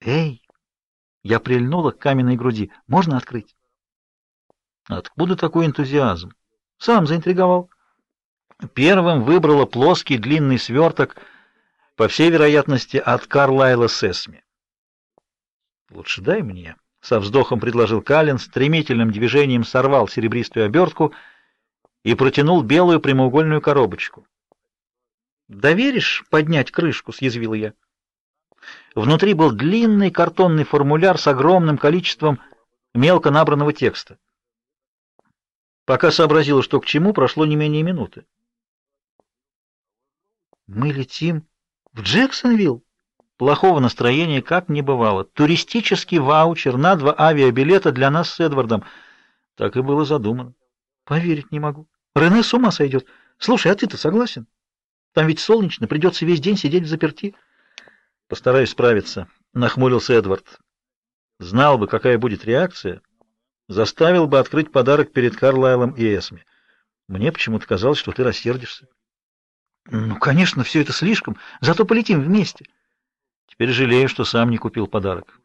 Эй! Я прильнула к каменной груди. Можно открыть? Откуда такой энтузиазм? Сам заинтриговал. Первым выбрала плоский длинный сверток, по всей вероятности, от Карлайла Сесми. Лучше дай мне, со вздохом предложил Калин, стремительным движением сорвал серебристую обертку и протянул белую прямоугольную коробочку. Доверишь поднять крышку, съязвила я. Внутри был длинный картонный формуляр с огромным количеством мелко набранного текста. Пока сообразила, что к чему, прошло не менее минуты. Мы летим в Джексонвилл. Плохого настроения как не бывало. Туристический ваучер на два авиабилета для нас с Эдвардом. Так и было задумано. Поверить не могу. Рене с ума сойдет. Слушай, а ты-то согласен? Там ведь солнечно, придется весь день сидеть в заперти. Постараюсь справиться, нахмурился Эдвард. Знал бы, какая будет реакция, заставил бы открыть подарок перед Карлайлом и Эсми. Мне почему-то казалось, что ты рассердишься. Ну, конечно, все это слишком, зато полетим вместе. Теперь жалею, что сам не купил подарок.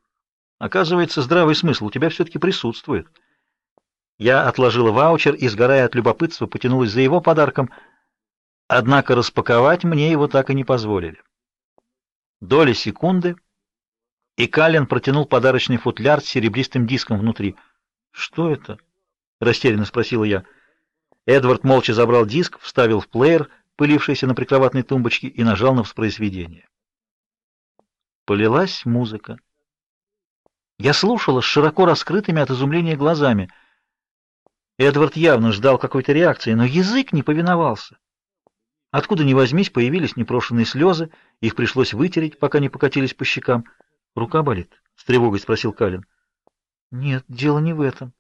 Оказывается, здравый смысл у тебя все таки присутствует. Я отложила ваучер и, сгорая от любопытства, потянулась за его подарком, однако распаковать мне его так и не позволили. Доли секунды, и Каллен протянул подарочный футляр с серебристым диском внутри. "Что это?" растерянно спросила я. Эдвард молча забрал диск, вставил в плеер, пылившийся на прикроватной тумбочке, и нажал на воспроизведение. Полилась музыка. Я слушала с широко раскрытыми от изумления глазами. Эдвард явно ждал какой-то реакции, но язык не повиновался. Откуда ни возьмись, появились непрошенные слезы, их пришлось вытереть, пока не покатились по щекам. Рука болит? с тревогой спросил Калин. Нет, дело не в этом.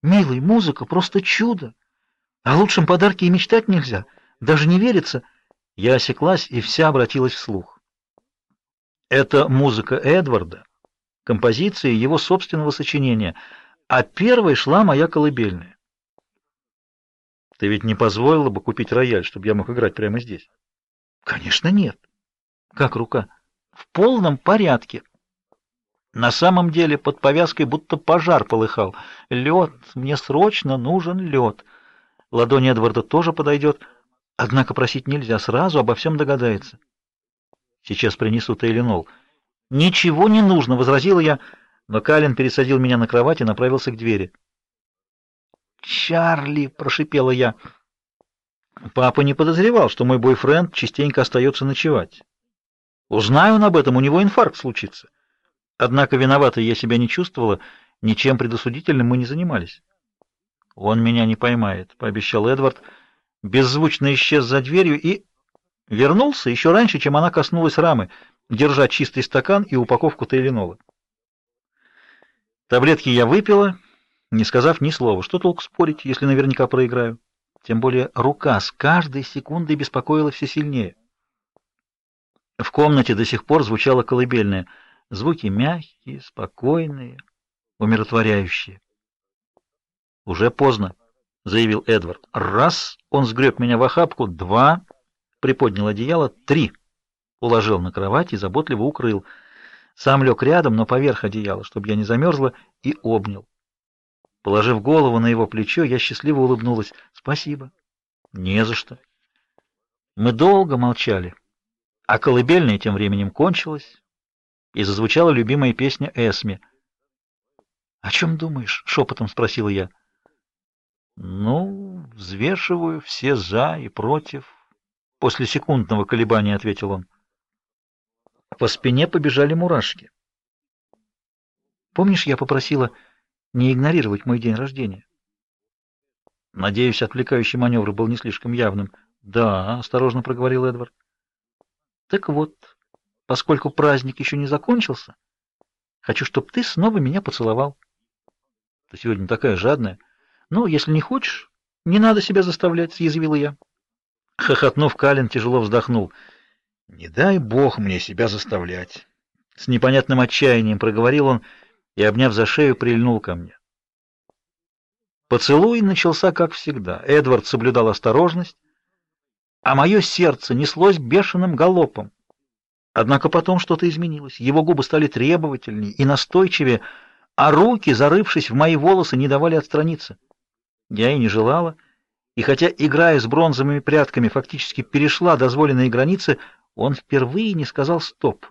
Милый, музыка просто чудо. О лучшем подарке и мечтать нельзя. Даже не верится. Я осеклась и вся обратилась вслух. Это музыка Эдварда, композиция его собственного сочинения, а первой шла моя колыбельная. Ты ведь не позволила бы купить рояль, чтобы я мог играть прямо здесь? Конечно, нет. Как рука? В полном порядке. На самом деле под повязкой будто пожар полыхал. Лед, мне срочно нужен лед. Ладонь Эдварда тоже подойдет. Однако просить нельзя, сразу обо всем догадается. Сейчас принесу Тейлинол. Ничего не нужно, возразила я, но Калин пересадил меня на кровать и направился к двери. Чарли, прошипела я. Папа не подозревал, что мой бойфренд частенько остается ночевать. Узнаю он об этом, у него инфаркт случится. Однако виноватой я себя не чувствовала, ничем предосудительным мы не занимались. Он меня не поймает, пообещал Эдвард беззвучно исчез за дверью и вернулся еще раньше, чем она коснулась рамы, держа чистый стакан и упаковку тейленола. Таблетки я выпила, не сказав ни слова. Что толку спорить, если наверняка проиграю? Тем более рука с каждой секундой беспокоила все сильнее. В комнате до сих пор звучало колыбельное, звуки мягкие, спокойные, умиротворяющие. Уже поздно заявил Эдвард. Раз, он сгреб меня в охапку, два, приподнял одеяло, три, уложил на кровать и заботливо укрыл. Сам лег рядом, но поверх одеяла, чтобы я не замерзла, и обнял. Положив голову на его плечо, я счастливо улыбнулась. Спасибо. Не за что. Мы долго молчали, а колыбельная тем временем кончилась, и зазвучала любимая песня Эсми. "О чем думаешь?" шепотом спросила я. Ну, взвешиваю все за и против. После секундного колебания ответил он. По спине побежали мурашки. Помнишь, я попросила не игнорировать мой день рождения? Надеюсь, отвлекающий маневр был не слишком явным. Да, осторожно проговорил Эдвард. Так вот, поскольку праздник еще не закончился, хочу, чтобы ты снова меня поцеловал. Ты сегодня такая жадная. Ну, если не хочешь, не надо себя заставлять, съязвила я. Хохотнув, Калин тяжело вздохнул. Не дай бог мне себя заставлять. С непонятным отчаянием проговорил он и, обняв за шею, прильнул ко мне. Поцелуй начался как всегда. Эдвард соблюдал осторожность, а мое сердце неслось бешеным галопом. Однако потом что-то изменилось. Его губы стали требовательнее и настойчивее, а руки, зарывшись в мои волосы, не давали отстраниться. Я и не желала, и хотя, играя с бронзовыми прядками, фактически перешла дозволенные границы, он впервые не сказал «стоп».